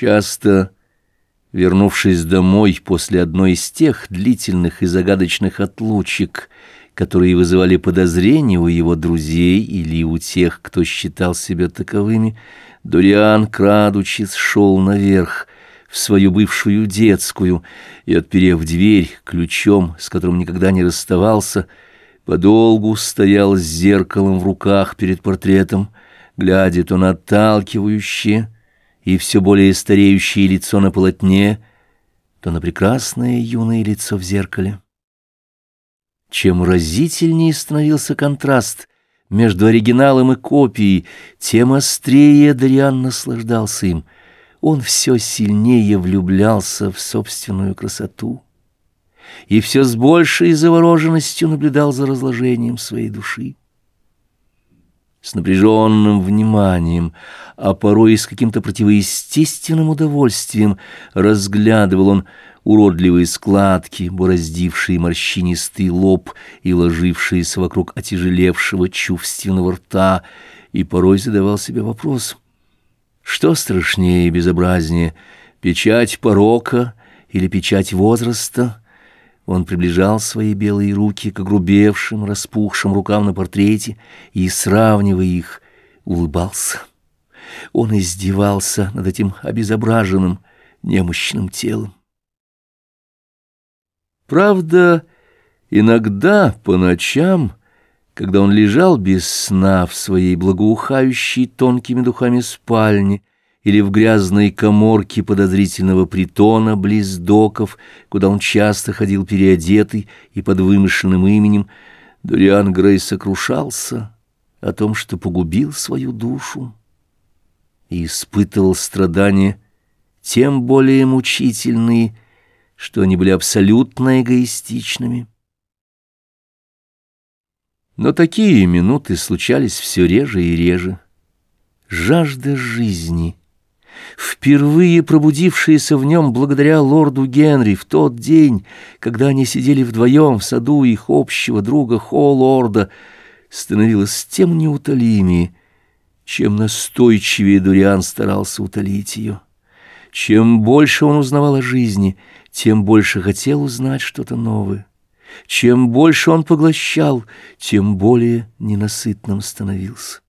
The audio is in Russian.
Часто, вернувшись домой после одной из тех длительных и загадочных отлучек, которые вызывали подозрения у его друзей или у тех, кто считал себя таковыми, Дуриан, крадучись, шел наверх, в свою бывшую детскую, и, отперев дверь ключом, с которым никогда не расставался, подолгу стоял с зеркалом в руках перед портретом, глядя то на отталкивающее и все более стареющее лицо на полотне, то на прекрасное юное лицо в зеркале. Чем разительнее становился контраст между оригиналом и копией, тем острее Дариан наслаждался им — он все сильнее влюблялся в собственную красоту и все с большей завороженностью наблюдал за разложением своей души. С напряженным вниманием, а порой и с каким-то противоестественным удовольствием разглядывал он уродливые складки, бороздившие морщинистый лоб и ложившиеся вокруг отяжелевшего чувственного рта, и порой задавал себе вопрос — что страшнее и безобразнее, печать порока или печать возраста? Он приближал свои белые руки к огрубевшим, распухшим рукам на портрете и, сравнивая их, улыбался. Он издевался над этим обезображенным, немощным телом. Правда, иногда по ночам когда он лежал без сна в своей благоухающей тонкими духами спальне или в грязной коморке подозрительного притона близ доков, куда он часто ходил переодетый и под вымышленным именем, Дориан Грей сокрушался о том, что погубил свою душу и испытывал страдания тем более мучительные, что они были абсолютно эгоистичными. Но такие минуты случались все реже и реже. Жажда жизни, впервые пробудившаяся в нем благодаря лорду Генри в тот день, когда они сидели вдвоем в саду их общего друга Холлорда, становилась тем неутолимее, чем настойчивее Дуриан старался утолить ее. Чем больше он узнавал о жизни, тем больше хотел узнать что-то новое. Чем больше он поглощал, тем более ненасытным становился.